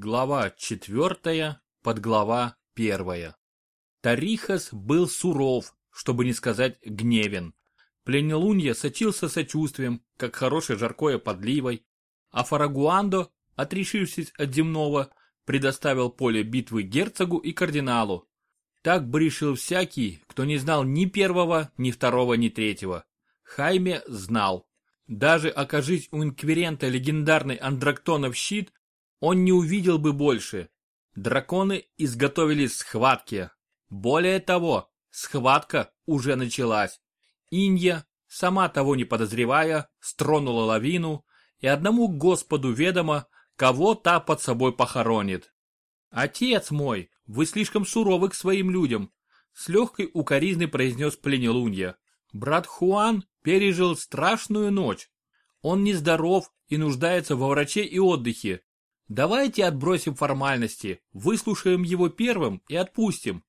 Глава четвертая, подглава первая. Тарихас был суров, чтобы не сказать гневен. Пленелунья сочился сочувствием, как хорошее жаркое подливой, а Фарагуандо, отрешившись от земного, предоставил поле битвы герцогу и кардиналу. Так бы решил всякий, кто не знал ни первого, ни второго, ни третьего. Хайме знал. Даже окажись у инквирента легендарный Андрактонов щит, он не увидел бы больше. Драконы изготовились к схватке. Более того, схватка уже началась. Инья, сама того не подозревая, стронула лавину, и одному Господу ведомо, кого та под собой похоронит. «Отец мой, вы слишком суровы к своим людям», с легкой укоризной произнес пленелунья. Брат Хуан пережил страшную ночь. Он нездоров и нуждается во враче и отдыхе. Давайте отбросим формальности, выслушаем его первым и отпустим.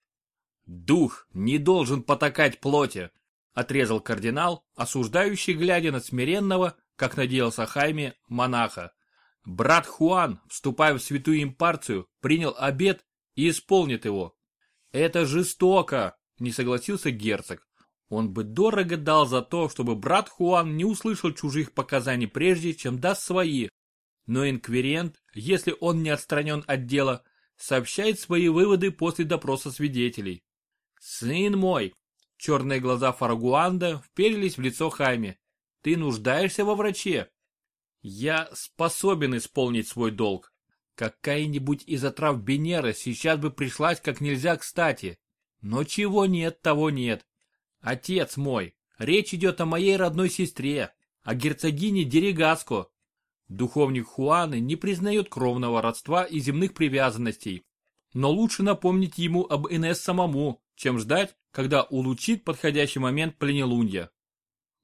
Дух не должен потакать плоти, отрезал кардинал, осуждающий, глядя на смиренного, как надеялся Хайме, монаха. Брат Хуан, вступая в святую импарцию, принял обет и исполнит его. Это жестоко, не согласился герцог. Он бы дорого дал за то, чтобы брат Хуан не услышал чужих показаний прежде, чем даст свои. Но инквирент, если он не отстранен от дела, сообщает свои выводы после допроса свидетелей. «Сын мой!» Черные глаза Фарагуанда вперились в лицо Хайме. «Ты нуждаешься во враче?» «Я способен исполнить свой долг. Какая-нибудь из отрав Бенера сейчас бы пришлась как нельзя кстати. Но чего нет, того нет. Отец мой, речь идет о моей родной сестре, о герцогине Дерегаско, Духовник Хуаны не признает кровного родства и земных привязанностей. Но лучше напомнить ему об Инесс самому, чем ждать, когда улучит подходящий момент пленелунья.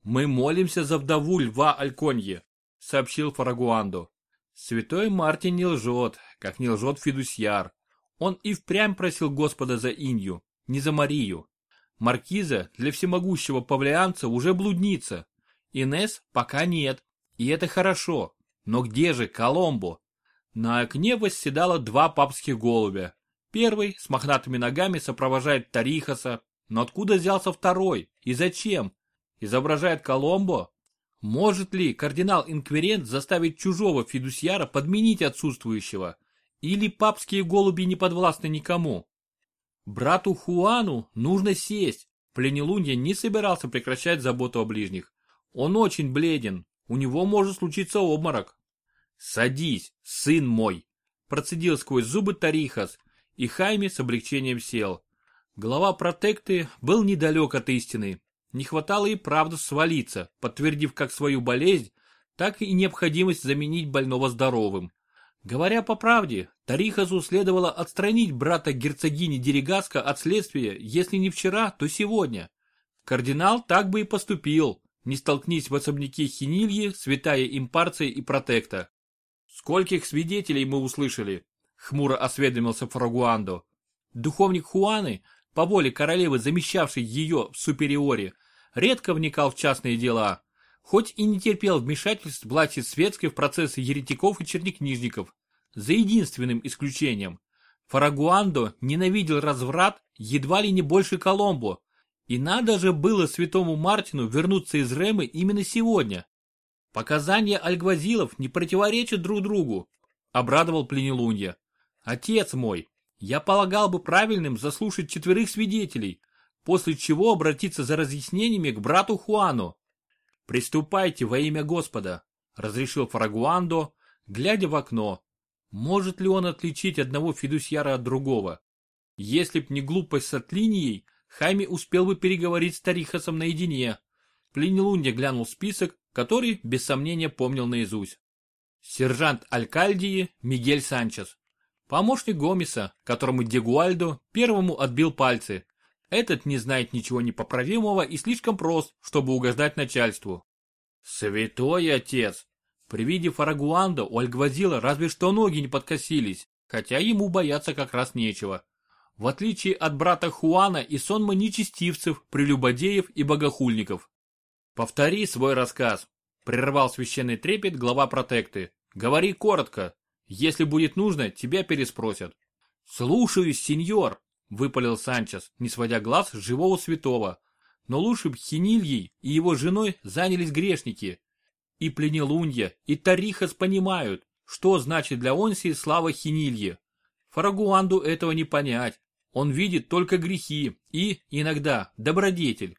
«Мы молимся за вдову льва Альконье», — сообщил Фарагуандо. Святой Мартин не лжет, как не лжет Фидусьяр. Он и впрямь просил Господа за Инью, не за Марию. Маркиза для всемогущего павлианца уже блудница. Инес пока нет, и это хорошо. Но где же Коломбо? На окне восседало два папских голубя. Первый с мохнатыми ногами сопровождает Тарихаса, но откуда взялся второй и зачем? Изображает Коломбо? Может ли кардинал-инквирент заставить чужого фидусьяра подменить отсутствующего? Или папские голуби не подвластны никому? Брату Хуану нужно сесть. Пленелунья не собирался прекращать заботу о ближних. Он очень бледен, у него может случиться обморок. «Садись, сын мой!» Процедил сквозь зубы Тарихас, и Хайми с облегчением сел. Глава протекты был недалек от истины. Не хватало и правду свалиться, подтвердив как свою болезнь, так и необходимость заменить больного здоровым. Говоря по правде, Тарихасу следовало отстранить брата герцогини Дерегаска от следствия, если не вчера, то сегодня. Кардинал так бы и поступил, не столкнись в особняке Хинильи, святая импарция и протекта. Скольких свидетелей мы услышали? Хмуро осведомился Фрагуандо. Духовник Хуаны, по воле королевы, замещавшей ее в супериоре, редко вникал в частные дела, хоть и не терпел вмешательств власти светской в процессы еретиков и чернокнижников, за единственным исключением. Фарагуандо ненавидел разврат едва ли не больше Коломбо, и надо же было святому Мартину вернуться из Ремы именно сегодня. Показания альгвазилов не противоречат друг другу, обрадовал Пленелунья. Отец мой, я полагал бы правильным заслушать четверых свидетелей, после чего обратиться за разъяснениями к брату Хуану. Приступайте во имя Господа, разрешил Фрагуандо, глядя в окно. Может ли он отличить одного фидусьяра от другого? Если б не глупость с отлинией, Хайми успел бы переговорить с Тарихасом наедине. Плинилунья глянул список, который, без сомнения, помнил наизусть. Сержант Алькальдии Мигель Санчес. Помощник Гомеса, которому Дегуальдо первому отбил пальцы. Этот не знает ничего непоправимого и слишком прост, чтобы угождать начальству. Святой отец! При виде Фарагуанда у Альгвазила разве что ноги не подкосились, хотя ему бояться как раз нечего. В отличие от брата Хуана и сонма нечестивцев, прелюбодеев и богохульников. «Повтори свой рассказ», — прервал священный трепет глава протекты. «Говори коротко. Если будет нужно, тебя переспросят. Слушаюсь, сеньор, выпалил Санчес, не сводя глаз с живого святого. Но лучше б Хинильей и его женой занялись грешники. И Пленелунья, и Тарихас понимают, что значит для Онсии слава Хинильи. Фарагуанду этого не понять. Он видит только грехи и, иногда, добродетель.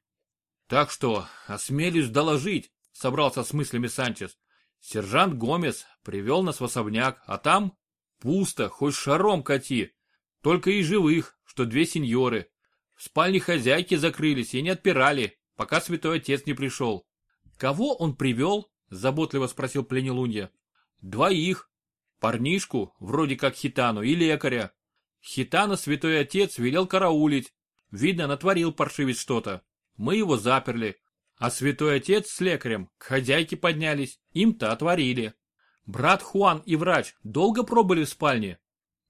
Так что, осмелюсь доложить, собрался с мыслями Санчес. Сержант Гомес привел нас в особняк, а там пусто, хоть шаром кати. Только и живых, что две сеньоры. В спальне хозяйки закрылись и не отпирали, пока святой отец не пришел. Кого он привел? Заботливо спросил пленелунья. Двоих. Парнишку, вроде как хитану, и лекаря. Хитана святой отец велел караулить. Видно, натворил паршивец что-то. Мы его заперли. А святой отец с лекарем к хозяйке поднялись, им-то отворили. Брат Хуан и врач долго пробыли в спальне?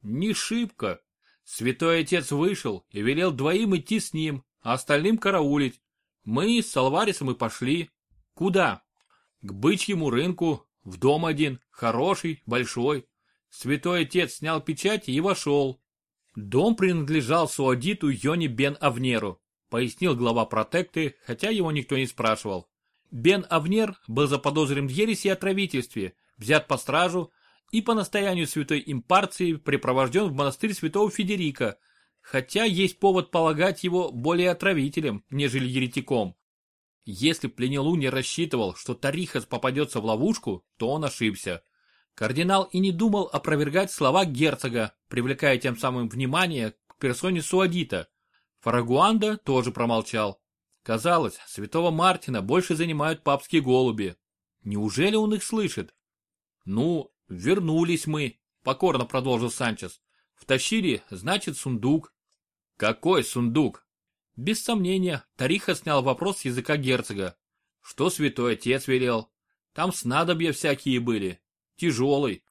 Не шибко. Святой отец вышел и велел двоим идти с ним, а остальным караулить. Мы с Салварисом и пошли. Куда? К бычьему рынку, в дом один, хороший, большой. Святой отец снял печать и вошел. Дом принадлежал суадиту Йони бен Авнеру, пояснил глава протекты, хотя его никто не спрашивал. Бен Авнер был заподозрен в ереси и отравительстве, взят по стражу и по настоянию святой импарции припровожден в монастырь святого Федерика, хотя есть повод полагать его более отравителем, нежели еретиком. Если Пленелу не рассчитывал, что Тарихас попадется в ловушку, то он ошибся. Кардинал и не думал опровергать слова герцога, привлекая тем самым внимание к персоне Суадита. Фарагуанда тоже промолчал. Казалось, святого Мартина больше занимают папские голуби. Неужели он их слышит? Ну, вернулись мы, покорно продолжил Санчес. Втащили, значит, сундук. Какой сундук? Без сомнения, Тариха снял вопрос с языка герцога. Что святой отец велел? Там снадобья всякие были. Тяжелый.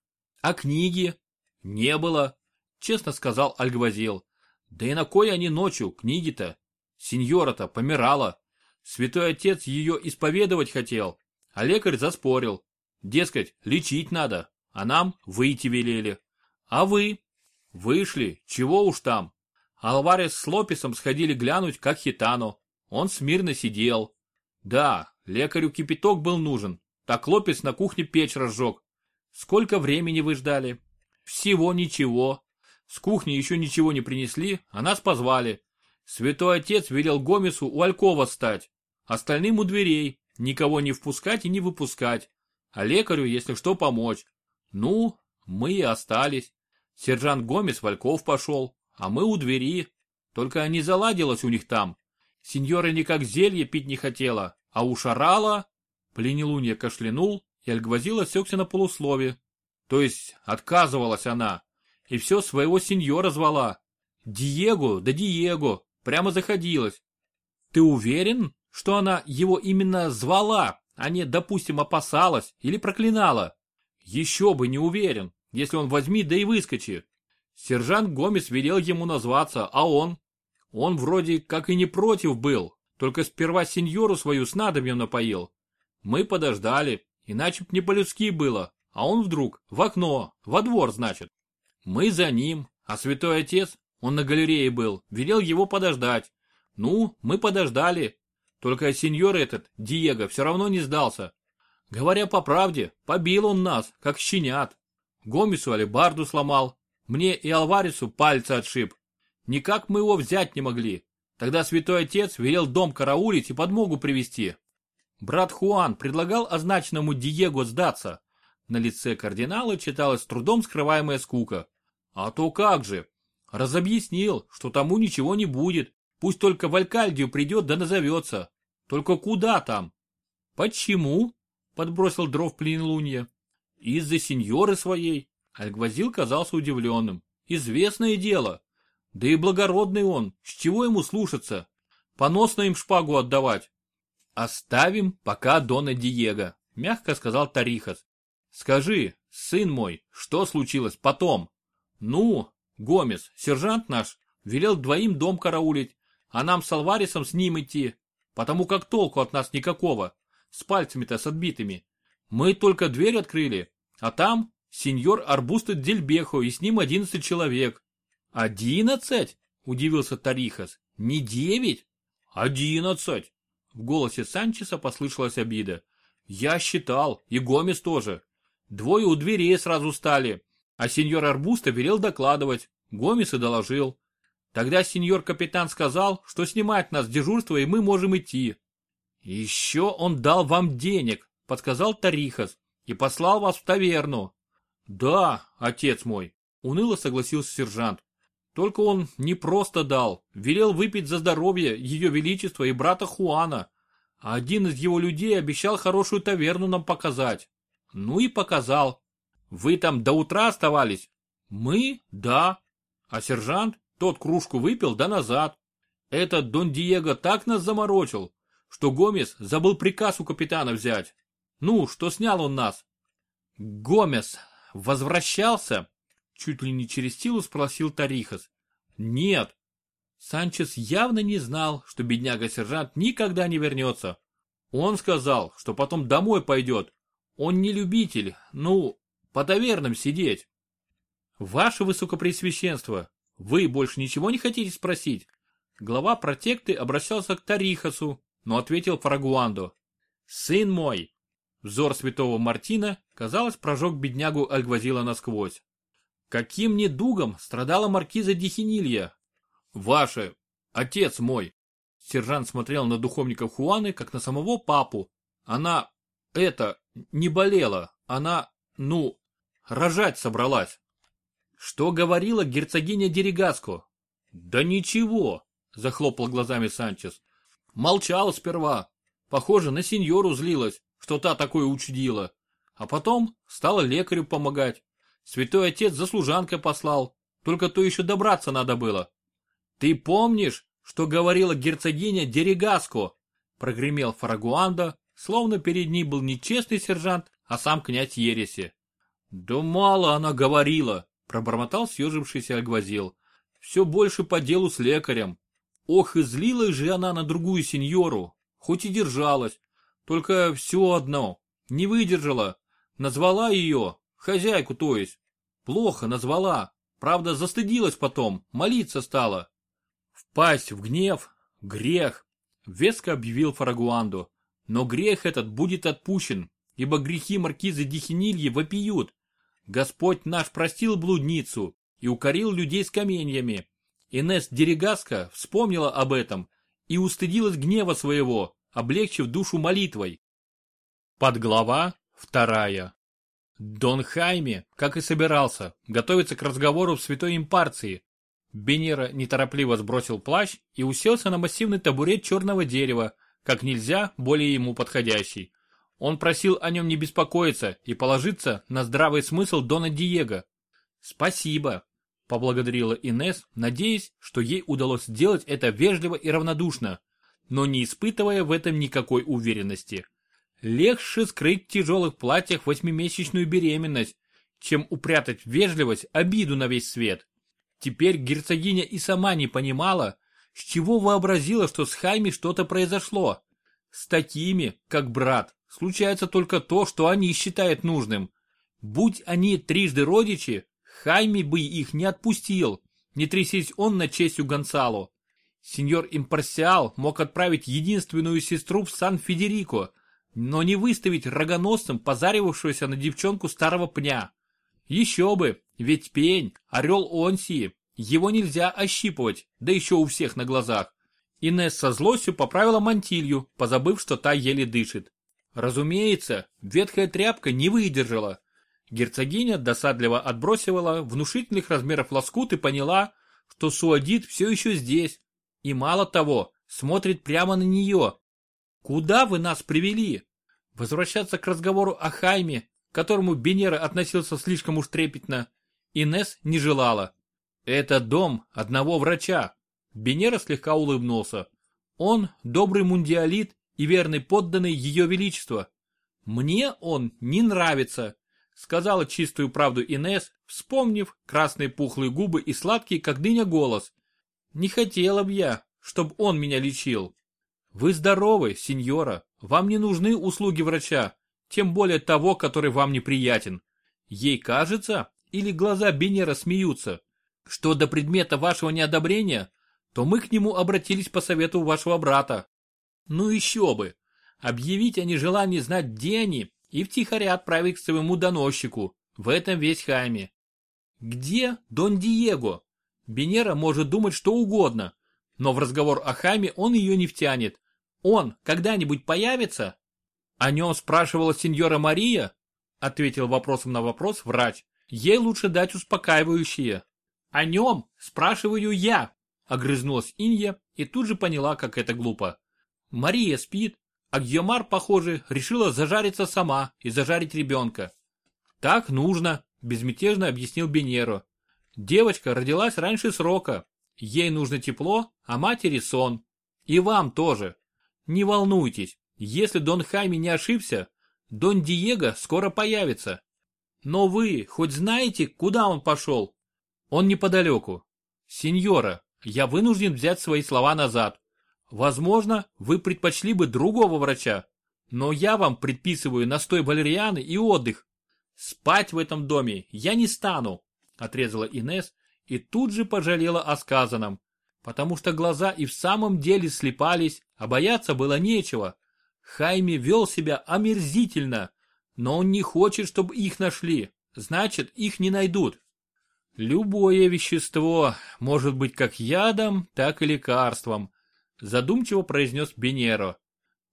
А книги? Не было, честно сказал Альгвазил. Да и на кой они ночью, книги-то? Сеньора-то помирала. Святой отец ее исповедовать хотел, а лекарь заспорил. Дескать, лечить надо, а нам выйти велели. А вы? Вышли, чего уж там. Алварес с Лопесом сходили глянуть, как хитану. Он смирно сидел. Да, лекарю кипяток был нужен. Так Лопес на кухне печь разжег. Сколько времени вы ждали? Всего ничего. С кухни еще ничего не принесли, а нас позвали. Святой отец велел Гомесу у Алькова стать. Остальным у дверей. Никого не впускать и не выпускать. А лекарю, если что, помочь. Ну, мы и остались. Сержант Гомес в Альков пошел, а мы у двери. Только не заладилось у них там. Сеньора никак зелье пить не хотела, а ушарала. Пленелунья кашлянул, и Альгвазил осекся на полуслове. То есть отказывалась она, и все своего сеньора звала. Диего, да Диего, прямо заходилась. Ты уверен, что она его именно звала, а не, допустим, опасалась или проклинала? Еще бы не уверен, если он возьми да и выскочи. Сержант Гомес велел ему назваться, а он? Он вроде как и не против был, только сперва сеньору свою снадобьем напоил. Мы подождали, иначе б не по-людски было, а он вдруг в окно, во двор, значит. Мы за ним, а святой отец, он на галерее был, велел его подождать. Ну, мы подождали. Только сеньор этот, Диего, все равно не сдался. Говоря по правде, побил он нас, как щенят. Гомесу алибарду сломал, мне и Алварису пальцы отшиб. Никак мы его взять не могли. Тогда святой отец велел дом караулить и подмогу привести. Брат Хуан предлагал означенному Диего сдаться. На лице кардинала читалась с трудом скрываемая скука. А то как же. Разобъяснил, что тому ничего не будет. Пусть только в Алькальдию придет да назовется. Только куда там? Почему? Подбросил дров Плинлунья. Из-за сеньоры своей. Альгвазил казался удивленным. Известное дело. Да и благородный он. С чего ему слушаться? Поносно им шпагу отдавать. Оставим пока Дона Диего, мягко сказал Тарихас. Скажи, сын мой, что случилось потом? Ну, Гомес, сержант наш, велел двоим дом караулить, а нам с Алварисом с ним идти, потому как толку от нас никакого, с пальцами-то с отбитыми. Мы только дверь открыли, а там сеньор Арбусто Дельбехо и с ним одиннадцать человек. Одиннадцать? Удивился Тарихас. Не девять? Одиннадцать. В голосе Санчеса послышалась обида. Я считал, и Гомес тоже. Двое у дверей сразу стали, а сеньор Арбусто велел докладывать. Гомес и доложил. Тогда сеньор-капитан сказал, что снимает нас с дежурства и мы можем идти. Еще он дал вам денег, подсказал Тарихас, и послал вас в таверну. Да, отец мой, уныло согласился сержант. Только он не просто дал, велел выпить за здоровье ее величества и брата Хуана. А один из его людей обещал хорошую таверну нам показать. Ну и показал. Вы там до утра оставались? Мы? Да. А сержант? Тот кружку выпил да назад. Этот Дон Диего так нас заморочил, что Гомес забыл приказ у капитана взять. Ну, что снял он нас? Гомес возвращался? Чуть ли не через силу спросил Тарихас. Нет. Санчес явно не знал, что бедняга-сержант никогда не вернется. Он сказал, что потом домой пойдет. Он не любитель, ну, по тавернам сидеть. Ваше Высокопресвященство, вы больше ничего не хотите спросить? Глава протекты обращался к Тарихасу, но ответил Фрагуандо. Сын мой! Взор святого Мартина, казалось, прожег беднягу Альгвазила насквозь. Каким недугом страдала маркиза Дихинилья? Ваше, отец мой. Сержант смотрел на духовника Хуаны, как на самого папу. Она, это, не болела. Она, ну, рожать собралась. Что говорила герцогиня Дерегаско? Да ничего, захлопал глазами Санчес. Молчала сперва. Похоже, на сеньору злилась, что та такое учудила. А потом стала лекарю помогать. Святой отец за служанкой послал. Только то еще добраться надо было. Ты помнишь, что говорила герцогиня Дерегаско? Прогремел Фарагуанда, словно перед ней был не честный сержант, а сам князь Ереси. Да мало она говорила, пробормотал съежившийся Альгвазил. Все больше по делу с лекарем. Ох, и злилась же она на другую сеньору, хоть и держалась. Только все одно, не выдержала. Назвала ее, хозяйку то есть. Плохо назвала. Правда, застыдилась потом, молиться стала. Впасть в гнев – грех, веско объявил Фарагуанду. Но грех этот будет отпущен, ибо грехи маркизы Дихинильи вопиют. Господь наш простил блудницу и укорил людей с каменьями. Инес Дерегаска вспомнила об этом и устыдилась гнева своего, облегчив душу молитвой. Подглава вторая. Дон Хайме, как и собирался, готовится к разговору в Святой Импарции. Бенера неторопливо сбросил плащ и уселся на массивный табурет черного дерева, как нельзя более ему подходящий. Он просил о нем не беспокоиться и положиться на здравый смысл Дона Диего. «Спасибо», – поблагодарила Инес, надеясь, что ей удалось сделать это вежливо и равнодушно, но не испытывая в этом никакой уверенности. Легче скрыть в тяжелых платьях восьмимесячную беременность, чем упрятать вежливость, обиду на весь свет. Теперь герцогиня и сама не понимала, с чего вообразила, что с Хайми что-то произошло. С такими, как брат, случается только то, что они считают нужным. Будь они трижды родичи, Хайми бы их не отпустил, не трясись он на честью Гонсалу. Сеньор Импарсиал мог отправить единственную сестру в Сан-Федерико, но не выставить рогоносцем позаривавшегося на девчонку старого пня. Еще бы, ведь пень, орел Онсии, его нельзя ощипывать, да еще у всех на глазах. Инесс со злостью поправила мантилью, позабыв, что та еле дышит. Разумеется, ветхая тряпка не выдержала. Герцогиня досадливо отбросила внушительных размеров лоскут и поняла, что Суадит все еще здесь. И мало того, смотрит прямо на нее. Куда вы нас привели? Возвращаться к разговору о Хайме, к которому Бенера относился слишком уж трепетно, Инес не желала. Это дом одного врача. Бенера слегка улыбнулся. Он добрый мундиалит и верный подданный ее величества. Мне он не нравится, сказала чистую правду Инес, вспомнив красные пухлые губы и сладкий, как дыня, голос. Не хотела б я, чтобы он меня лечил. Вы здоровы, сеньора, вам не нужны услуги врача, тем более того, который вам неприятен. Ей кажется, или глаза Бенера смеются, что до предмета вашего неодобрения, то мы к нему обратились по совету вашего брата. Ну еще бы, объявить о нежелании знать, где они, и втихаря отправить к своему доносчику, в этом весь Хайме. Где Дон Диего? Бенера может думать что угодно, но в разговор о Хайме он ее не втянет. Он когда-нибудь появится? О нем спрашивала сеньора Мария? Ответил вопросом на вопрос врач. Ей лучше дать успокаивающее. О нем спрашиваю я, огрызнулась Инья и тут же поняла, как это глупо. Мария спит, а Гьомар, похоже, решила зажариться сама и зажарить ребенка. Так нужно, безмятежно объяснил Бенеро. Девочка родилась раньше срока. Ей нужно тепло, а матери сон. И вам тоже. Не волнуйтесь, если Дон Хайми не ошибся, Дон Диего скоро появится. Но вы хоть знаете, куда он пошел? Он неподалеку. Сеньора, я вынужден взять свои слова назад. Возможно, вы предпочли бы другого врача, но я вам предписываю настой валерианы и отдых. Спать в этом доме я не стану, отрезала Инес и тут же пожалела о сказанном, потому что глаза и в самом деле слепались, а бояться было нечего. Хайми вел себя омерзительно, но он не хочет, чтобы их нашли, значит, их не найдут. Любое вещество может быть как ядом, так и лекарством, задумчиво произнес Бенеро.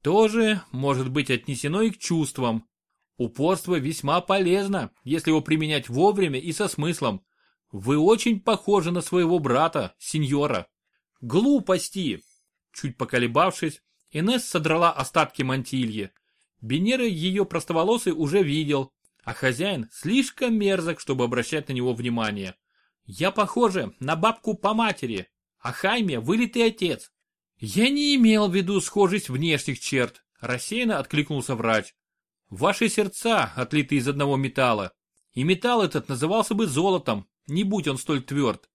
Тоже может быть отнесено и к чувствам. Упорство весьма полезно, если его применять вовремя и со смыслом. Вы очень похожи на своего брата, сеньора. Глупости! Чуть поколебавшись, Инесс содрала остатки мантильи. Бенера ее простоволосый уже видел, а хозяин слишком мерзок, чтобы обращать на него внимание. Я похожа на бабку по матери, а Хайме вылитый отец. Я не имел в виду схожесть внешних черт, рассеянно откликнулся врач. Ваши сердца отлиты из одного металла, и металл этот назывался бы золотом, не будь он столь тверд.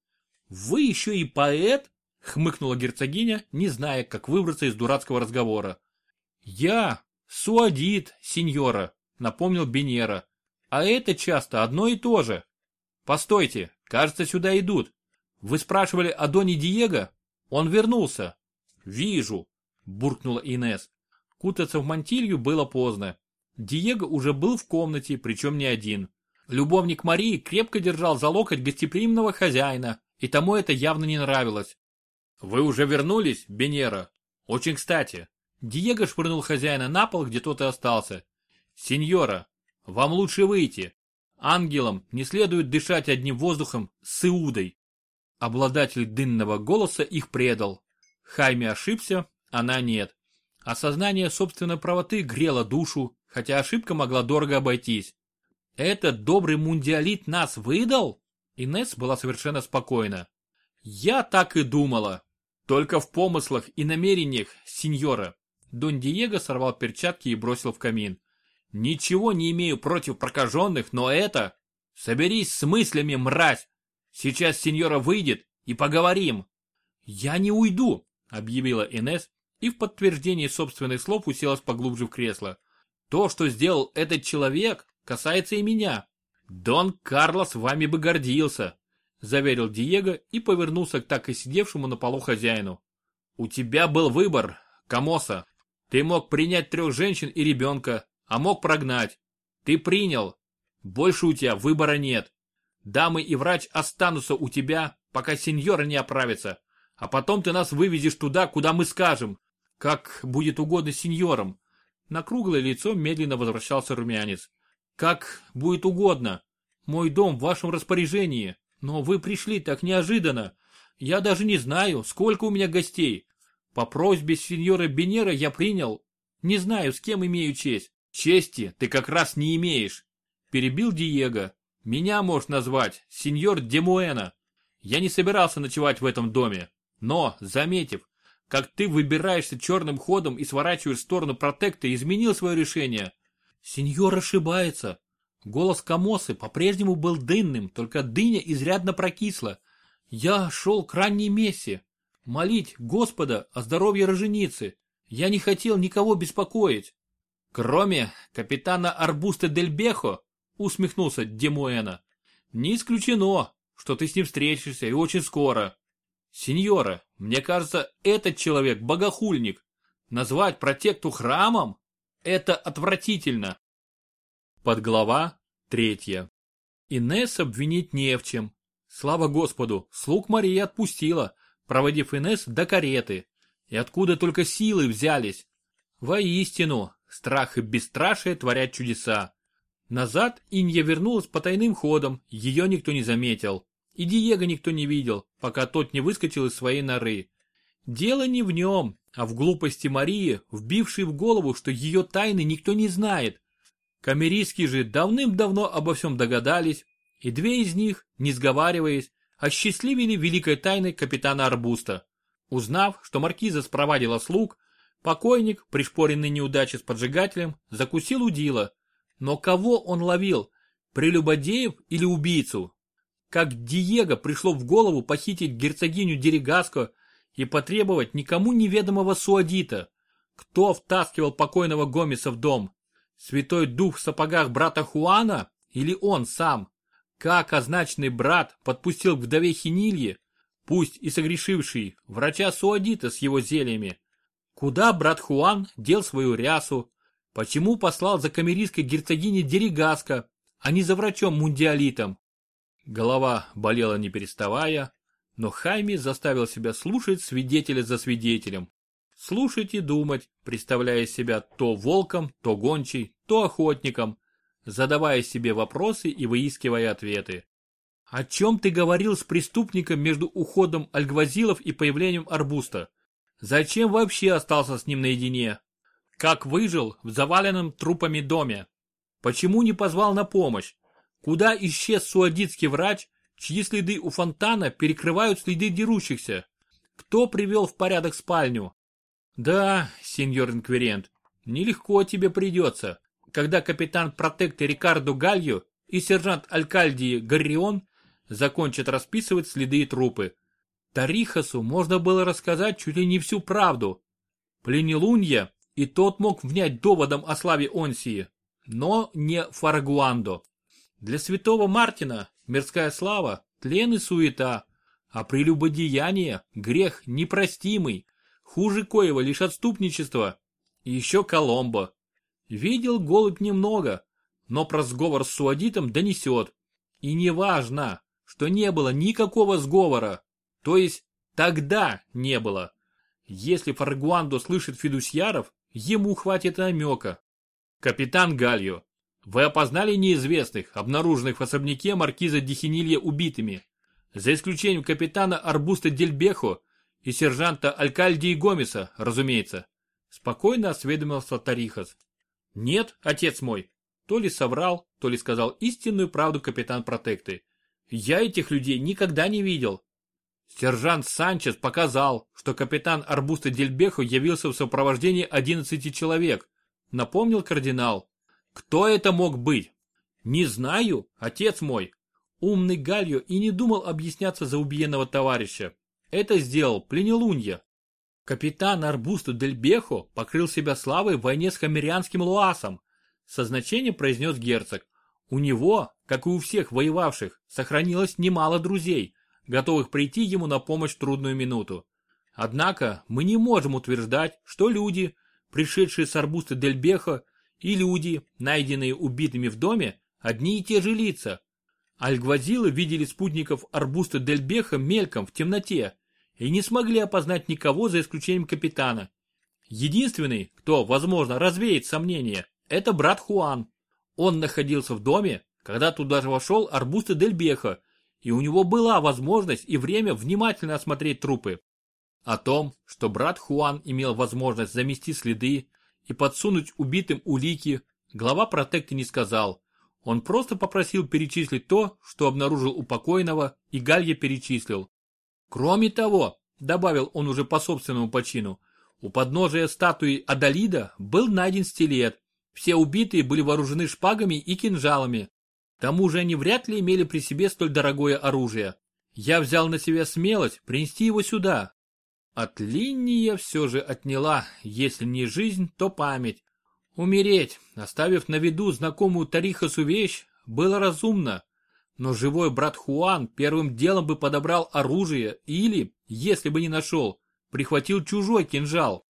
Вы еще и поэт? Хмыкнула герцогиня, не зная, как выбраться из дурацкого разговора. Я суадит, сеньора, напомнил Бенера. А это часто одно и то же. Постойте, кажется, сюда идут. Вы спрашивали о Доне Диего? Он вернулся. Вижу, буркнула Инес. Кутаться в мантилью было поздно. Диего уже был в комнате, причем не один. Любовник Марии крепко держал за локоть гостеприимного хозяина, и тому это явно не нравилось. «Вы уже вернулись, Бенера? Очень кстати». Диего швырнул хозяина на пол, где тот и остался. «Сеньора, вам лучше выйти. Ангелам не следует дышать одним воздухом с Иудой». Обладатель дынного голоса их предал. Хайме ошибся, она нет. Осознание собственной правоты грело душу, хотя ошибка могла дорого обойтись. «Этот добрый мундиалит нас выдал?» Инесс была совершенно спокойна. «Я так и думала. Только в помыслах и намерениях, сеньора. Дон Диего сорвал перчатки и бросил в камин. Ничего не имею против прокаженных, но это... Соберись с мыслями, мразь. Сейчас сеньора выйдет и поговорим. Я не уйду, объявила Инес и в подтверждении собственных слов уселась поглубже в кресло. То, что сделал этот человек, касается и меня. Дон Карлос вами бы гордился заверил Диего и повернулся к так и сидевшему на полу хозяину. У тебя был выбор, Камоса. Ты мог принять трех женщин и ребенка, а мог прогнать. Ты принял. Больше у тебя выбора нет. Дамы и врач останутся у тебя, пока сеньора не оправится. А потом ты нас вывезешь туда, куда мы скажем. Как будет угодно сеньорам. На круглое лицо медленно возвращался румянец. Как будет угодно. Мой дом в вашем распоряжении. Но вы пришли так неожиданно. Я даже не знаю, сколько у меня гостей. По просьбе сеньора Бенера я принял. Не знаю, с кем имею честь. Чести ты как раз не имеешь. Перебил Диего. Меня можешь назвать сеньор Демуэна. Я не собирался ночевать в этом доме. Но, заметив, как ты выбираешься черным ходом и сворачиваешь в сторону протекта, изменил свое решение. Сеньор ошибается. Голос Камосы по-прежнему был дынным, только дыня изрядно прокисла. Я шел к ранней мессе. Молить Господа о здоровье роженицы. Я не хотел никого беспокоить. Кроме капитана Арбуста Дель Бехо, усмехнулся Демуэна. Не исключено, что ты с ним встретишься и очень скоро. Сеньора, мне кажется, этот человек богохульник. Назвать протекту храмом? Это отвратительно. Подглава третья. Инесс обвинить не в чем. Слава Господу, слуг Мария отпустила, проводив Инесс до кареты. И откуда только силы взялись? Воистину, страх и бесстрашие творят чудеса. Назад Инья вернулась по тайным ходам, ее никто не заметил. И Диего никто не видел, пока тот не выскочил из своей норы. Дело не в нем, а в глупости Марии, вбившей в голову, что ее тайны никто не знает. Камерийские же давным-давно обо всем догадались, и две из них, не сговариваясь, осчастливили великой тайной капитана Арбуста. Узнав, что маркиза спровадила слуг, покойник, пришпоренный неудачей с поджигателем, закусил удила. Но кого он ловил? Прелюбодеев или убийцу? как Диего пришло в голову похитить герцогиню Дерегаско и потребовать никому неведомого суадита. Кто втаскивал покойного Гомеса в дом? Святой дух в сапогах брата Хуана или он сам? Как означенный брат подпустил к вдове Хинилье, пусть и согрешивший, врача Суадита с его зельями? Куда брат Хуан дел свою рясу? Почему послал за камерийской герцогиней Дерегаско, а не за врачом-мундиалитом? Голова болела не переставая, но Хайми заставил себя слушать свидетеля за свидетелем. Слушать и думать, представляя себя то волком, то гончей, то охотником, задавая себе вопросы и выискивая ответы. О чем ты говорил с преступником между уходом Альгвазилов и появлением Арбуста? Зачем вообще остался с ним наедине? Как выжил в заваленном трупами доме? Почему не позвал на помощь? Куда исчез суадитский врач, чьи следы у фонтана перекрывают следы дерущихся? Кто привел в порядок спальню? Да, сеньор инквирент, нелегко тебе придется, когда капитан протекта Рикардо Гальо и сержант Алькальдии Гаррион закончат расписывать следы и трупы. Тарихасу можно было рассказать чуть ли не всю правду. Пленилунья и тот мог внять доводом о славе Онсии, но не Фарагуандо. Для святого Мартина мирская слава – тлен и суета, а прелюбодеяние – грех непростимый, хуже коего лишь отступничество. И еще Коломбо. Видел голубь немного, но про сговор с Суадитом донесет. И не важно, что не было никакого сговора, то есть тогда не было. Если Фаргуандо слышит Федусьяров, ему хватит намека. Капитан Гальо, вы опознали неизвестных, обнаруженных в особняке маркиза Дихинилья убитыми, за исключением капитана Арбуста Дельбехо и сержанта Алькальди Гомеса, разумеется. Спокойно осведомился Тарихас. Нет, отец мой. То ли соврал, то ли сказал истинную правду капитан Протекты. Я этих людей никогда не видел. Сержант Санчес показал, что капитан Арбуста Дельбехо явился в сопровождении 11 человек, напомнил кардинал. Кто это мог быть? Не знаю, отец мой. Умный Гальо и не думал объясняться за убиенного товарища. Это сделал Пленелунья. Капитан Арбусто Дель Бехо покрыл себя славой в войне с хамерианским Луасом. Со значением произнес герцог. У него, как и у всех воевавших, сохранилось немало друзей, готовых прийти ему на помощь в трудную минуту. Однако мы не можем утверждать, что люди, пришедшие с Арбуста Дель Бехо, и люди, найденные убитыми в доме, одни и те же лица. Альгвазилы видели спутников Арбуста Дельбеха мельком в темноте и не смогли опознать никого за исключением капитана. Единственный, кто, возможно, развеет сомнения, это брат Хуан. Он находился в доме, когда туда же вошел Арбуста Дельбеха, и у него была возможность и время внимательно осмотреть трупы. О том, что брат Хуан имел возможность замести следы, и подсунуть убитым улики, глава протекта не сказал. Он просто попросил перечислить то, что обнаружил у покойного, и Галья перечислил. Кроме того, добавил он уже по собственному почину, у подножия статуи Адалида был найден стилет. Все убитые были вооружены шпагами и кинжалами. К тому же они вряд ли имели при себе столь дорогое оружие. Я взял на себя смелость принести его сюда, от Линния все же отняла, если не жизнь, то память. Умереть, оставив на виду знакомую Тарихасу вещь, было разумно. Но живой брат Хуан первым делом бы подобрал оружие или, если бы не нашел, прихватил чужой кинжал.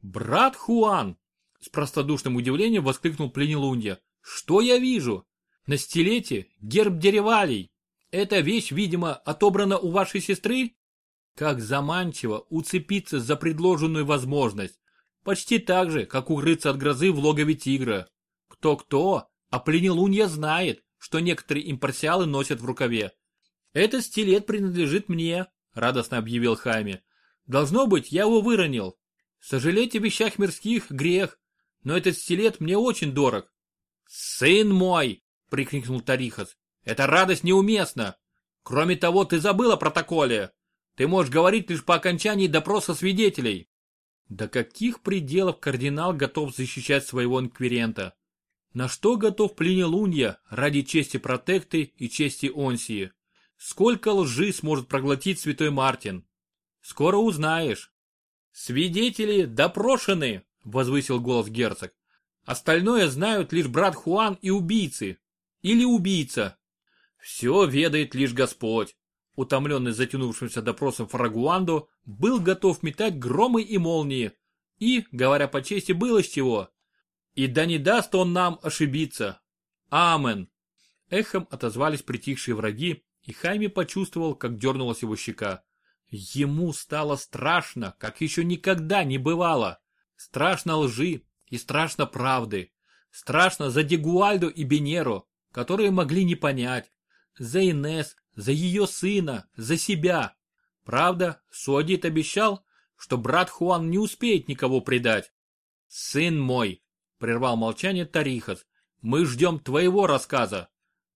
«Брат Хуан!» С простодушным удивлением воскликнул Пленелунья. «Что я вижу? На стилете герб деревалей. Эта вещь, видимо, отобрана у вашей сестры?» Как заманчиво уцепиться за предложенную возможность. Почти так же, как укрыться от грозы в логове тигра. Кто-кто, а Пленелунья знает, что некоторые импарсиалы носят в рукаве. «Этот стилет принадлежит мне», — радостно объявил Хайме. «Должно быть, я его выронил. Сожалеть о вещах мирских — грех, но этот стилет мне очень дорог». «Сын мой!» — прикрикнул Тарихас. «Эта радость неуместна. Кроме того, ты забыл о протоколе. Ты можешь говорить лишь по окончании допроса свидетелей. До каких пределов кардинал готов защищать своего инквирента? На что готов Плинелунья ради чести Протекты и чести Онсии? Сколько лжи сможет проглотить святой Мартин? Скоро узнаешь. Свидетели допрошены, возвысил голос герцог. Остальное знают лишь брат Хуан и убийцы. Или убийца. Все ведает лишь Господь утомленный затянувшимся допросом Фрагуандо, был готов метать громы и молнии. И, говоря по чести, было с чего. И да не даст он нам ошибиться. Амен. Эхом отозвались притихшие враги, и Хайми почувствовал, как дернулась его щека. Ему стало страшно, как еще никогда не бывало. Страшно лжи и страшно правды. Страшно за Дегуальдо и Бенеро, которые могли не понять. За Инес, за ее сына, за себя. Правда, Суадит обещал, что брат Хуан не успеет никого предать. «Сын мой», — прервал молчание Тарихас, — «мы ждем твоего рассказа.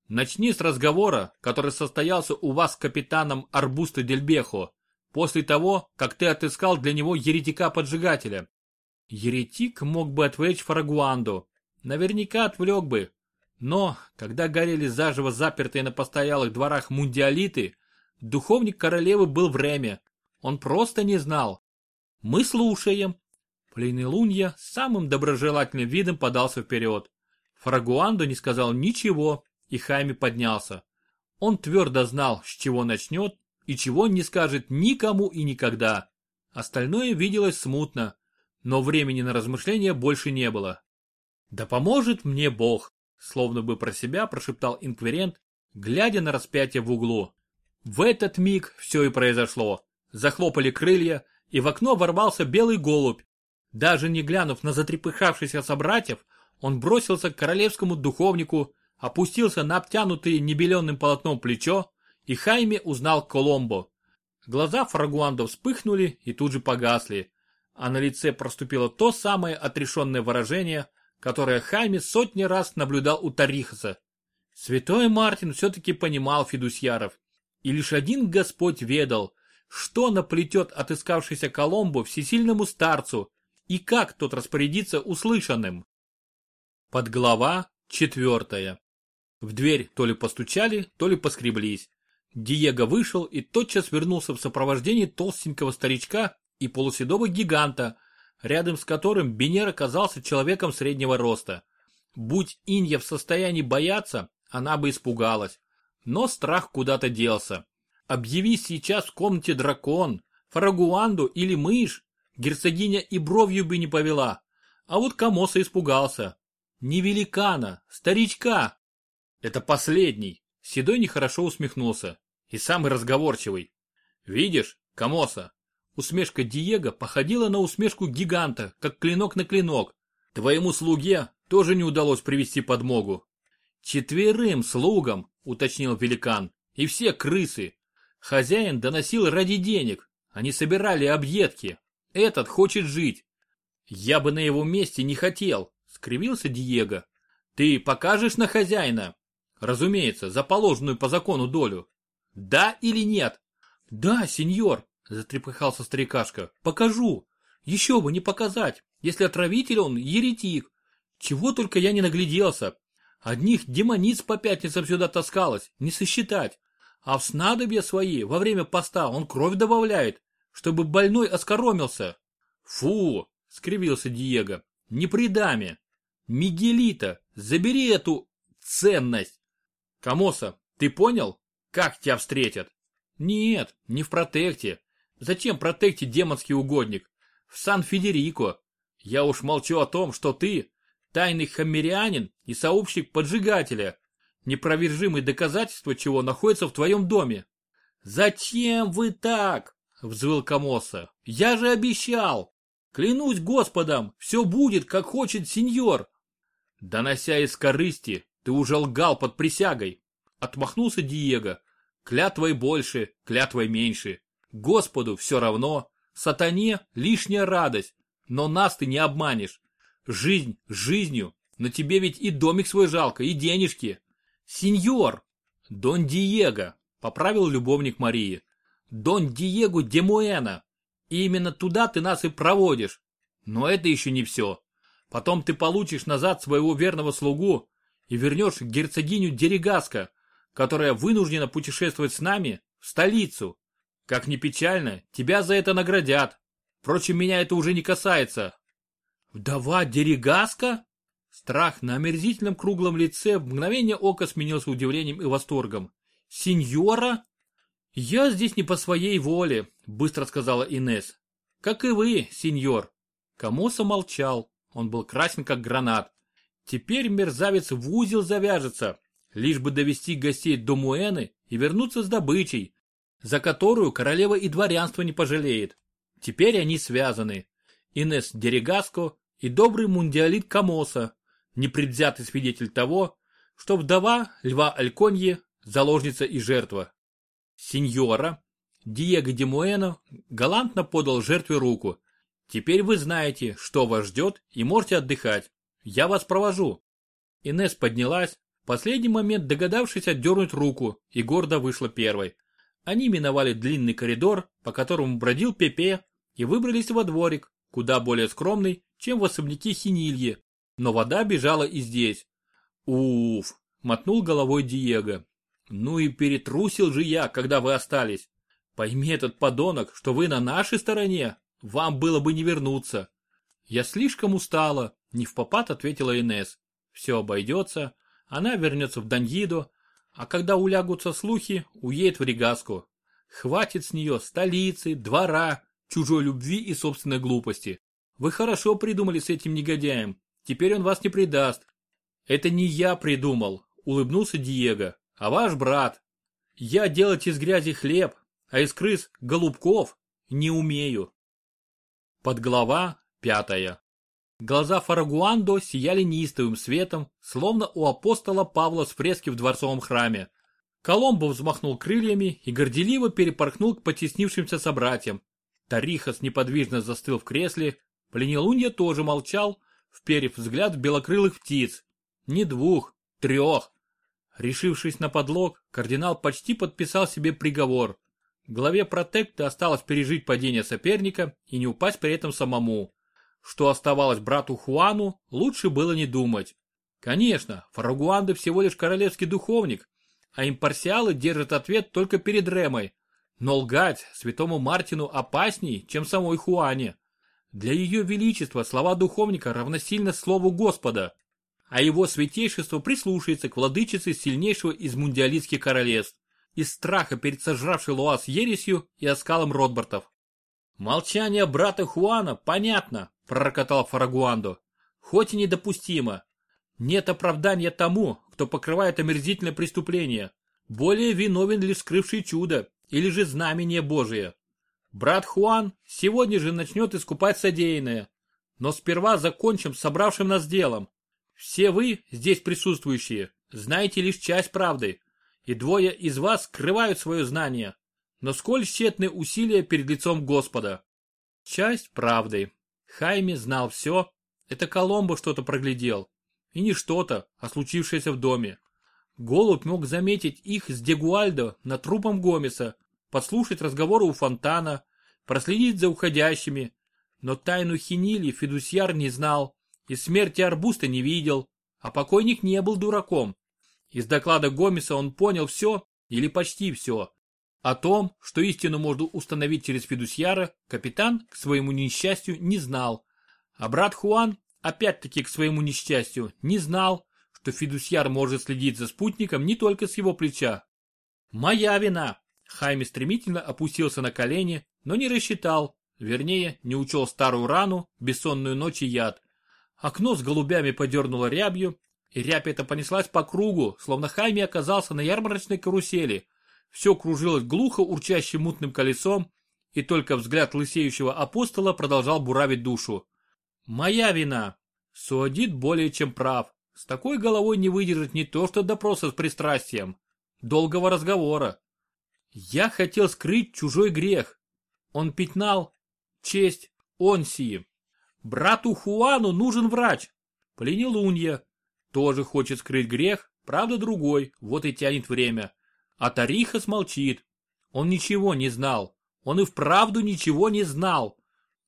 Начни с разговора, который состоялся у вас с капитаном Арбуста Дельбехо, после того, как ты отыскал для него еретика-поджигателя». Еретик мог бы отвлечь Фарагуанду, наверняка отвлек бы, но, когда горели заживо запертые на постоялых дворах мундиалиты, духовник королевы был в Реме. Он просто не знал. Мы слушаем. Плейнелунья самым доброжелательным видом подался вперед. Фрагуандо не сказал ничего, и Хайми поднялся. Он твердо знал, с чего начнет и чего не скажет никому и никогда. Остальное виделось смутно, но времени на размышления больше не было. Да поможет мне Бог, Словно бы про себя прошептал инквирент, глядя на распятие в углу. В этот миг все и произошло. Захлопали крылья, и в окно ворвался белый голубь. Даже не глянув на затрепыхавшихся собратьев, он бросился к королевскому духовнику, опустился на обтянутое небеленным полотном плечо, и Хайме узнал Коломбо. Глаза Фрагуанда вспыхнули и тут же погасли, а на лице проступило то самое отрешенное выражение, которое Хайме сотни раз наблюдал у Тарихаса. Святой Мартин все-таки понимал Федусьяров, и лишь один Господь ведал, что наплетет отыскавшийся Коломбо всесильному старцу и как тот распорядится услышанным. Подглава четвертая. В дверь то ли постучали, то ли поскреблись. Диего вышел и тотчас вернулся в сопровождении толстенького старичка и полуседого гиганта, рядом с которым Бенер оказался человеком среднего роста. Будь Инья в состоянии бояться, она бы испугалась. Но страх куда-то делся. Объяви сейчас в комнате дракон, фарагуанду или мышь, герцогиня и бровью бы не повела. А вот Камоса испугался. Не великана, старичка. Это последний. Седой нехорошо усмехнулся. И самый разговорчивый. Видишь, Камоса, Усмешка Диего походила на усмешку гиганта, как клинок на клинок. Твоему слуге тоже не удалось привести подмогу. Четверым слугам, уточнил великан, и все крысы. Хозяин доносил ради денег, они собирали объедки. Этот хочет жить. Я бы на его месте не хотел, скривился Диего. Ты покажешь на хозяина? Разумеется, за положенную по закону долю. Да или нет? Да, сеньор, Затрепыхался старикашка. Покажу. Еще бы не показать, если отравитель он еретик. Чего только я не нагляделся. Одних демониц по пятницам сюда таскалось, не сосчитать. А в снадобья свои во время поста он кровь добавляет, чтобы больной оскоромился. Фу, скривился Диего, не при даме. Мигелита, забери эту ценность. Камоса, ты понял, как тебя встретят? Нет, не в протекте. Зачем протекте демонский угодник? В Сан-Федерико. Я уж молчу о том, что ты тайный хаммерианин и сообщник поджигателя, непровержимые доказательства чего находятся в твоем доме. Зачем вы так? Взвыл Камоса. Я же обещал. Клянусь Господом, все будет, как хочет сеньор. Донося из корысти, ты уже лгал под присягой. Отмахнулся Диего. Клятвой больше, клятвой меньше. Господу все равно. Сатане лишняя радость. Но нас ты не обманешь. Жизнь жизнью, но тебе ведь и домик свой жалко, и денежки. Сеньор! Дон Диего, поправил любовник Марии. Дон Диего де Муэна. И именно туда ты нас и проводишь. Но это еще не все. Потом ты получишь назад своего верного слугу и вернешь герцогиню Дерегаско, которая вынуждена путешествовать с нами в столицу. Как ни печально, тебя за это наградят. Впрочем, меня это уже не касается. Вдова Дерегаска? Страх на омерзительном круглом лице в мгновение ока сменился удивлением и восторгом. Сеньора? Я здесь не по своей воле, быстро сказала Инес. Как и вы, сеньор. Камоса молчал. Он был красен, как гранат. Теперь мерзавец в узел завяжется, лишь бы довести гостей до Муэны и вернуться с добычей, за которую королева и дворянство не пожалеет. Теперь они связаны. Инес Дерегаско и добрый мундиалит Камоса, непредвзятый свидетель того, что вдова Льва Альконье – заложница и жертва. Сеньора, Диего де Муэно галантно подал жертве руку. Теперь вы знаете, что вас ждет и можете отдыхать. Я вас провожу. Инес поднялась, в последний момент догадавшись отдернуть руку, и гордо вышла первой. Они миновали длинный коридор, по которому бродил Пепе, и выбрались во дворик, куда более скромный, чем в особняке Хинилье, но вода бежала и здесь. Уф, мотнул головой Диего. Ну и перетрусил же я, когда вы остались. Пойми этот подонок, что вы на нашей стороне, вам было бы не вернуться. Я слишком устала, не в попад ответила Инес. Все обойдется, она вернется в Даньидо, а когда улягутся слухи, уедет в Ригаску. Хватит с нее столицы, двора, чужой любви и собственной глупости. Вы хорошо придумали с этим негодяем. Теперь он вас не предаст. Это не я придумал, улыбнулся Диего, а ваш брат. Я делать из грязи хлеб, а из крыс голубков не умею. Подглава пятая. Глаза Фарагуандо сияли неистовым светом, словно у апостола Павла с фрески в дворцовом храме. Коломбо взмахнул крыльями и горделиво перепорхнул к потеснившимся собратьям. Тарихас неподвижно застыл в кресле, Пленелунья тоже молчал, вперев взгляд в белокрылых птиц. Не двух, трех. Решившись на подлог, кардинал почти подписал себе приговор. Главе протекта осталось пережить падение соперника и не упасть при этом самому. Что оставалось брату Хуану, лучше было не думать. Конечно, Фарагуанды всего лишь королевский духовник, а импарсиалы держат ответ только перед Ремой. Но лгать святому Мартину опасней, чем самой Хуане. Для ее величества слова духовника равносильно слову Господа, а его святейшество прислушается к владычице сильнейшего из мундиалистских королевств, из страха перед сожравшей Луас ересью и оскалом Ротбартов. Молчание брата Хуана понятно, пророкотал Фарагуандо. Хоть и недопустимо. Нет оправдания тому, кто покрывает омерзительное преступление. Более виновен лишь скрывший чудо или же знамение Божие. Брат Хуан сегодня же начнет искупать содеянное. Но сперва закончим собравшим нас делом. Все вы, здесь присутствующие, знаете лишь часть правды, и двое из вас скрывают свое знание. Но сколь тщетны усилия перед лицом Господа. Часть правды. Хайме знал все. Это Коломбо что-то проглядел. И не что-то, а случившееся в доме. Голубь мог заметить их с Дегуальдо над трупом Гомеса, подслушать разговоры у фонтана, проследить за уходящими. Но тайну Хинили Федусьяр не знал и смерти Арбуста не видел, а покойник не был дураком. Из доклада Гомеса он понял все или почти все. О том, что истину можно установить через Федусьяра, капитан, к своему несчастью, не знал. А брат Хуан, опять-таки к своему несчастью, не знал, что Фидусьяр может следить за спутником не только с его плеча. «Моя вина!» Хайми стремительно опустился на колени, но не рассчитал, вернее, не учел старую рану, бессонную ночь и яд. Окно с голубями подернуло рябью, и рябь эта понеслась по кругу, словно Хайми оказался на ярмарочной карусели. Все кружилось глухо урчащим мутным колесом, и только взгляд лысеющего апостола продолжал буравить душу. «Моя вина!» Суадит более чем прав. С такой головой не выдержать не то что допроса с пристрастием, долгого разговора. Я хотел скрыть чужой грех. Он пятнал честь Онсии. Брату Хуану нужен врач. Пленелунья. Тоже хочет скрыть грех, правда другой, вот и тянет время. А Тариха смолчит. Он ничего не знал. Он и вправду ничего не знал.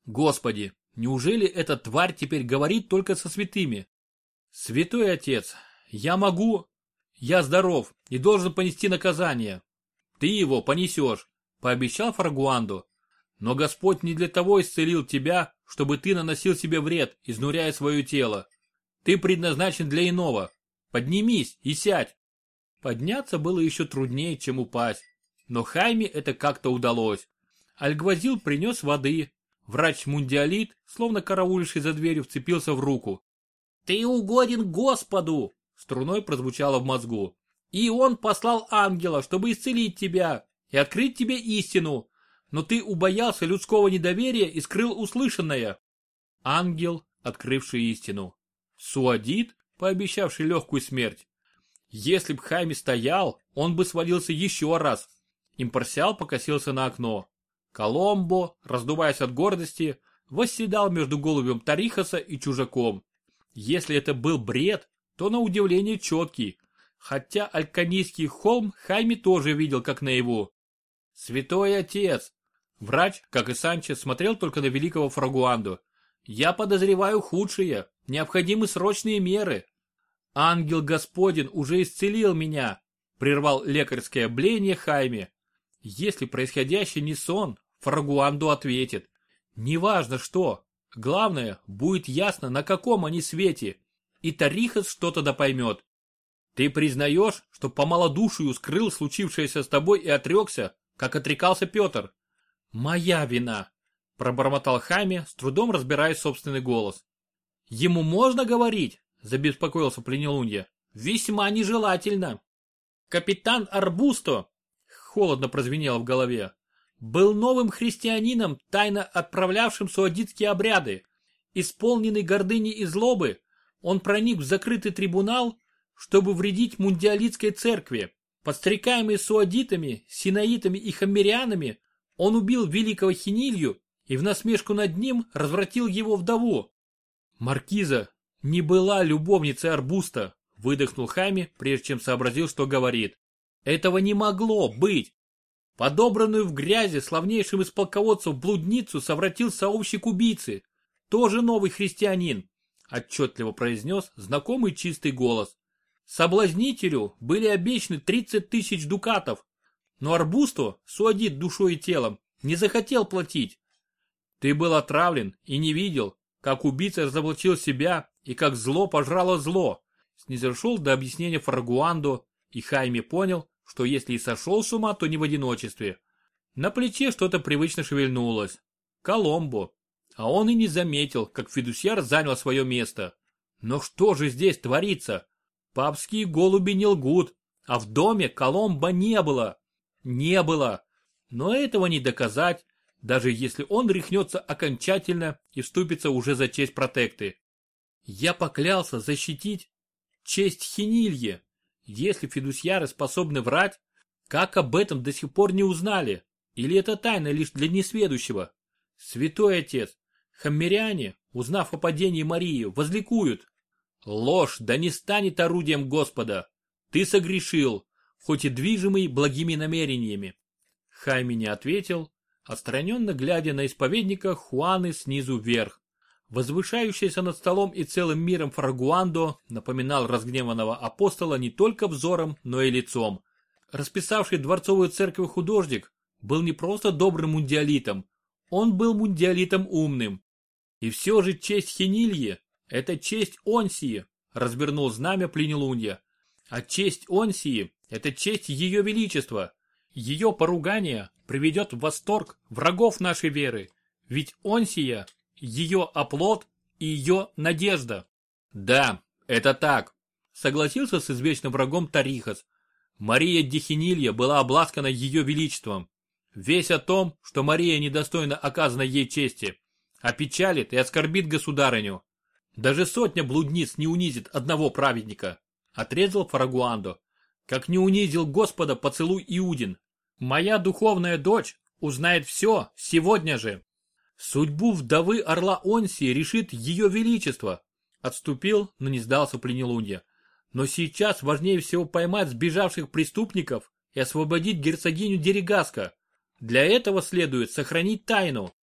Господи, неужели эта тварь теперь говорит только со святыми? Святой отец, я могу... Я здоров и должен понести наказание. Ты его понесешь, пообещал Фаргуанду. Но Господь не для того исцелил тебя, чтобы ты наносил себе вред, изнуряя свое тело. Ты предназначен для иного. Поднимись и сядь. Подняться было еще труднее, чем упасть. Но Хайме это как-то удалось. Альгвазил принес воды. Врач-мундиалит, словно караульший за дверью, вцепился в руку. «Ты угоден Господу!» Струной прозвучало в мозгу. «И он послал ангела, чтобы исцелить тебя и открыть тебе истину. Но ты убоялся людского недоверия и скрыл услышанное». Ангел, открывший истину. Суадит, пообещавший легкую смерть. Если б Хайми стоял, он бы свалился еще раз. Импарсиал покосился на окно. Коломбо, раздуваясь от гордости, восседал между голубем Тарихаса и чужаком. Если это был бред, то на удивление четкий, хотя Альканийский холм Хайми тоже видел как наяву. Святой отец! Врач, как и Санчес, смотрел только на великого Фрагуанду. Я подозреваю худшее, необходимы срочные меры. Ангел Господин уже исцелил меня, прервал лекарское бление Хайме. Если происходящее не сон, Фрагуанду ответит. Неважно что, главное, будет ясно, на каком они свете, и Тарихас что-то да поймет. Ты признаешь, что по малодушию скрыл случившееся с тобой и отрекся, как отрекался Петр? Моя вина, пробормотал Хайме, с трудом разбирая собственный голос. Ему можно говорить? Забеспокоился Пленелунья. Весьма нежелательно. Капитан Арбусто, холодно прозвенело в голове, был новым христианином, тайно отправлявшим суадитские обряды. Исполненный гордыни и злобы, он проник в закрытый трибунал, чтобы вредить мундиалитской церкви. Подстрекаемый суадитами, синаитами и хаммерианами, он убил великого Хинилью и в насмешку над ним развратил его вдову. Маркиза не была любовницей Арбуста, выдохнул Хайми, прежде чем сообразил, что говорит. Этого не могло быть. Подобранную в грязи славнейшим из полководцев блудницу совратил сообщик убийцы. Тоже новый христианин, отчетливо произнес знакомый чистый голос. Соблазнителю были обещаны 30 тысяч дукатов, но Арбусту, суадит душой и телом, не захотел платить. Ты был отравлен и не видел, как убийца разоблачил себя и как зло пожрало зло. Снизошел до объяснения Фрагуанду, и Хайме понял, что если и сошел с ума, то не в одиночестве. На плече что-то привычно шевельнулось. Коломбо. А он и не заметил, как Федусьяр занял свое место. Но что же здесь творится? Папские голуби не лгут, а в доме Коломбо не было. Не было. Но этого не доказать, даже если он рехнется окончательно и вступится уже за честь протекты. Я поклялся защитить честь Хинилье, если фидусьяры способны врать, как об этом до сих пор не узнали? Или это тайна лишь для несведущего? Святой отец, хаммеряне, узнав о падении Марии, возликуют. Ложь да не станет орудием Господа. Ты согрешил, хоть и движимый благими намерениями. Хайми не ответил, отстраненно глядя на исповедника Хуаны снизу вверх. Возвышающийся над столом и целым миром Фрагуандо напоминал разгневанного апостола не только взором, но и лицом. Расписавший дворцовую церковь художник был не просто добрым мундиалитом, он был мундиалитом умным. И все же честь Хенилье – это честь Онсии, развернул знамя пленелунья. А честь Онсии – это честь ее величества. Ее поругание приведет в восторг врагов нашей веры. Ведь Онсия – ее оплот и ее надежда. Да, это так, согласился с извечным врагом Тарихас. Мария Дихинилья была обласкана ее величеством. Весь о том, что Мария недостойна оказанной ей чести, опечалит и оскорбит государыню. Даже сотня блудниц не унизит одного праведника, отрезал Фарагуандо. Как не унизил Господа поцелуй Иудин. Моя духовная дочь узнает все сегодня же. Судьбу вдовы орла Онсии решит ее величество. Отступил, но не сдался пленелунья. Но сейчас важнее всего поймать сбежавших преступников и освободить герцогиню Дерегаска. Для этого следует сохранить тайну.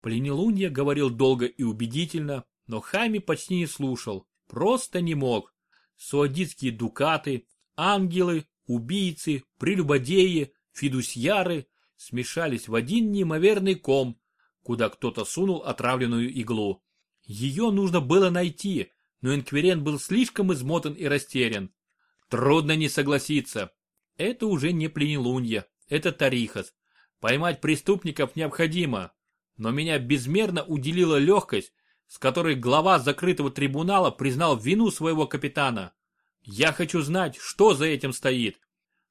Пленелунья говорил долго и убедительно, но Хами почти не слушал, просто не мог. Суадитские дукаты, ангелы, убийцы, прелюбодеи, фидусьяры смешались в один неимоверный ком, куда кто-то сунул отравленную иглу. Ее нужно было найти, но Инквирен был слишком измотан и растерян. Трудно не согласиться. Это уже не пленелунья, это Тарихас. Поймать преступников необходимо, но меня безмерно уделила легкость, с которой глава закрытого трибунала признал вину своего капитана. Я хочу знать, что за этим стоит.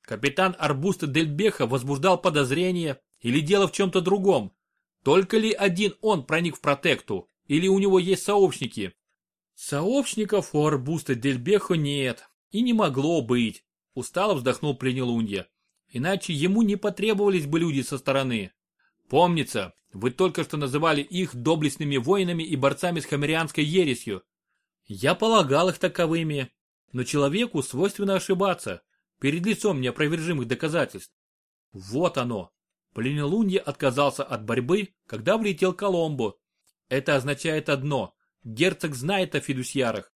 Капитан Арбуста Дельбеха возбуждал подозрения или дело в чем-то другом. Только ли один он проник в протекту, или у него есть сообщники? Сообщников у Арбуста Дельбеха нет, и не могло быть, устало вздохнул Пленелунья. Иначе ему не потребовались бы люди со стороны. Помнится, вы только что называли их доблестными воинами и борцами с хамерианской ересью. Я полагал их таковыми, но человеку свойственно ошибаться перед лицом неопровержимых доказательств. Вот оно. Пленелунья отказался от борьбы, когда влетел Коломбо. Это означает одно. Герцог знает о фидусьярах.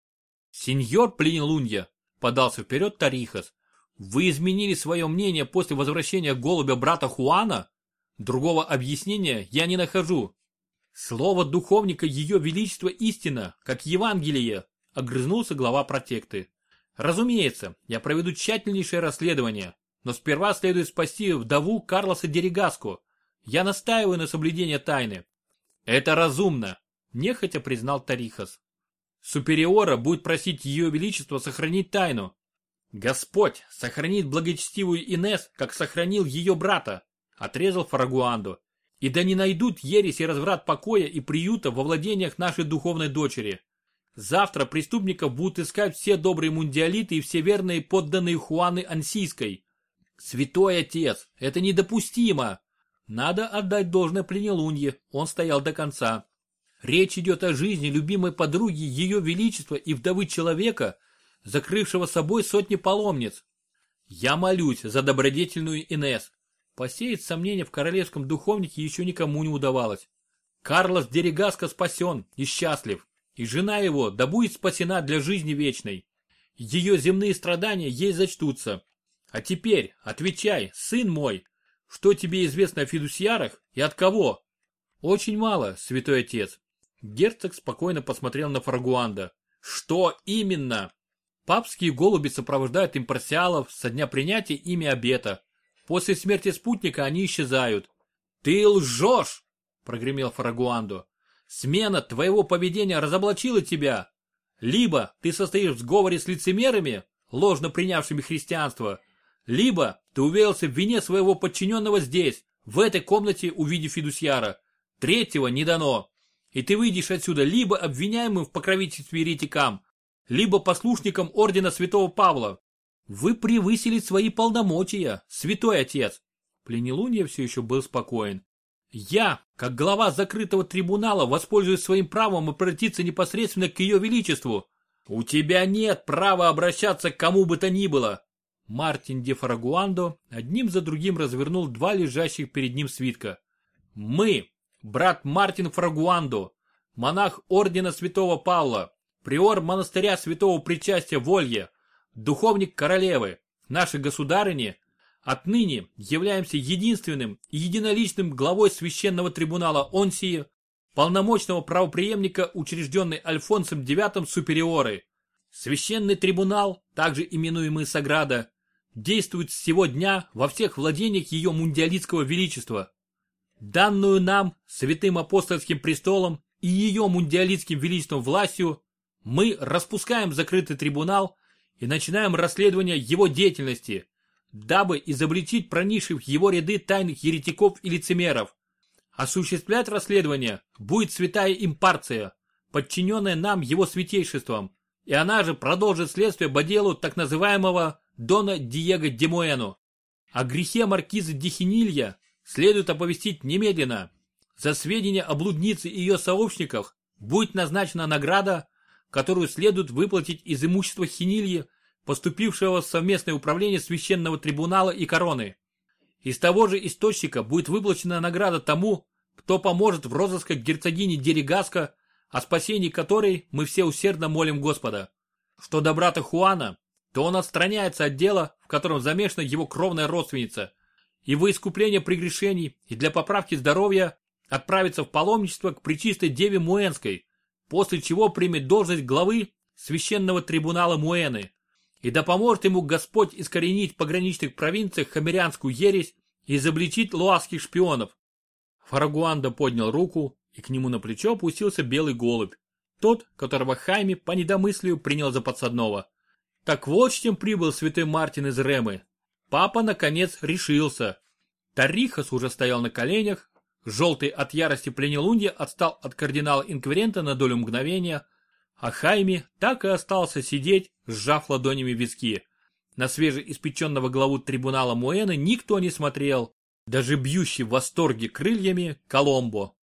Сеньор Пленелунья, подался вперед Тарихас. Вы изменили свое мнение после возвращения голубя брата Хуана? Другого объяснения я не нахожу. Слово духовника Ее Величества истина, как Евангелие, огрызнулся глава протекты. Разумеется, я проведу тщательнейшее расследование, но сперва следует спасти вдову Карлоса Дерегаску. Я настаиваю на соблюдении тайны. Это разумно, нехотя признал Тарихас. Супериора будет просить Ее Величество сохранить тайну. Господь сохранит благочестивую Инес, как сохранил ее брата, отрезал Фарагуанду. И да не найдут ересь и разврат покоя и приюта во владениях нашей духовной дочери. Завтра преступников будут искать все добрые мундиалиты и все верные подданные Хуаны Ансийской. Святой отец, это недопустимо. Надо отдать должное пленелунье, он стоял до конца. Речь идет о жизни любимой подруги Ее Величества и вдовы человека, закрывшего собой сотни паломниц. Я молюсь за добродетельную Инес. Посеять сомнения в королевском духовнике еще никому не удавалось. Карлос Дерегаско спасен и счастлив, и жена его да будет спасена для жизни вечной. Ее земные страдания ей зачтутся. А теперь отвечай, сын мой, что тебе известно о фидусьярах и от кого? Очень мало, святой отец. Герцог спокойно посмотрел на Фаргуанда. Что именно? Папские голуби сопровождают импарсиалов со дня принятия ими обета. После смерти спутника они исчезают. «Ты лжешь!» – прогремел Фарагуандо. «Смена твоего поведения разоблачила тебя. Либо ты состоишь в сговоре с лицемерами, ложно принявшими христианство, либо ты уверился в вине своего подчиненного здесь, в этой комнате, увидев Фидусьяра. Третьего не дано. И ты выйдешь отсюда либо обвиняемым в покровительстве еретикам, либо послушником ордена святого Павла. Вы превысили свои полномочия, святой отец. Пленелунья все еще был спокоен. Я, как глава закрытого трибунала, воспользуюсь своим правом обратиться непосредственно к ее величеству. У тебя нет права обращаться к кому бы то ни было. Мартин де Фарагуандо одним за другим развернул два лежащих перед ним свитка. Мы, брат Мартин Фарагуандо, монах ордена святого Павла, приор монастыря святого причастия в духовник королевы, нашей государыни, отныне являемся единственным и единоличным главой священного трибунала Онсии, полномочного правопреемника, учрежденной Альфонсом IX Супериоры. Священный трибунал, также именуемый Саграда, действует с сего дня во всех владениях ее мундиалитского величества. Данную нам, святым апостольским престолом и ее мундиалитским величеством властью, мы распускаем закрытый трибунал и начинаем расследование его деятельности, дабы изобличить проникших в его ряды тайных еретиков и лицемеров. Осуществлять расследование будет святая импарция, подчиненная нам его святейшеством, и она же продолжит следствие по делу так называемого Дона Диего Демуэну. О грехе маркизы Дихинилья следует оповестить немедленно. За сведения о блуднице и ее сообщниках будет назначена награда, которую следует выплатить из имущества Хинильи, поступившего в совместное управление священного трибунала и короны. Из того же источника будет выплачена награда тому, кто поможет в розысках герцогини Деригаска, о спасении которой мы все усердно молим Господа. Что до брата Хуана, то он отстраняется от дела, в котором замешана его кровная родственница, и во искупление прегрешений и для поправки здоровья отправится в паломничество к Пречистой Деве Муэнской, после чего примет должность главы священного трибунала Муэны. И да поможет ему Господь искоренить в пограничных провинциях хамерянскую ересь и изобличить луасских шпионов. Фарагуанда поднял руку, и к нему на плечо опустился белый голубь, тот, которого Хайми по недомыслию принял за подсадного. Так вот с чем прибыл святой Мартин из Ремы. Папа, наконец, решился. Тарихас уже стоял на коленях, желтый от ярости пленелунья отстал от кардинала-инквирента на долю мгновения, а Хайми так и остался сидеть, сжав ладонями виски. На свежеиспеченного главу трибунала Муэны никто не смотрел, даже бьющий в восторге крыльями Коломбо.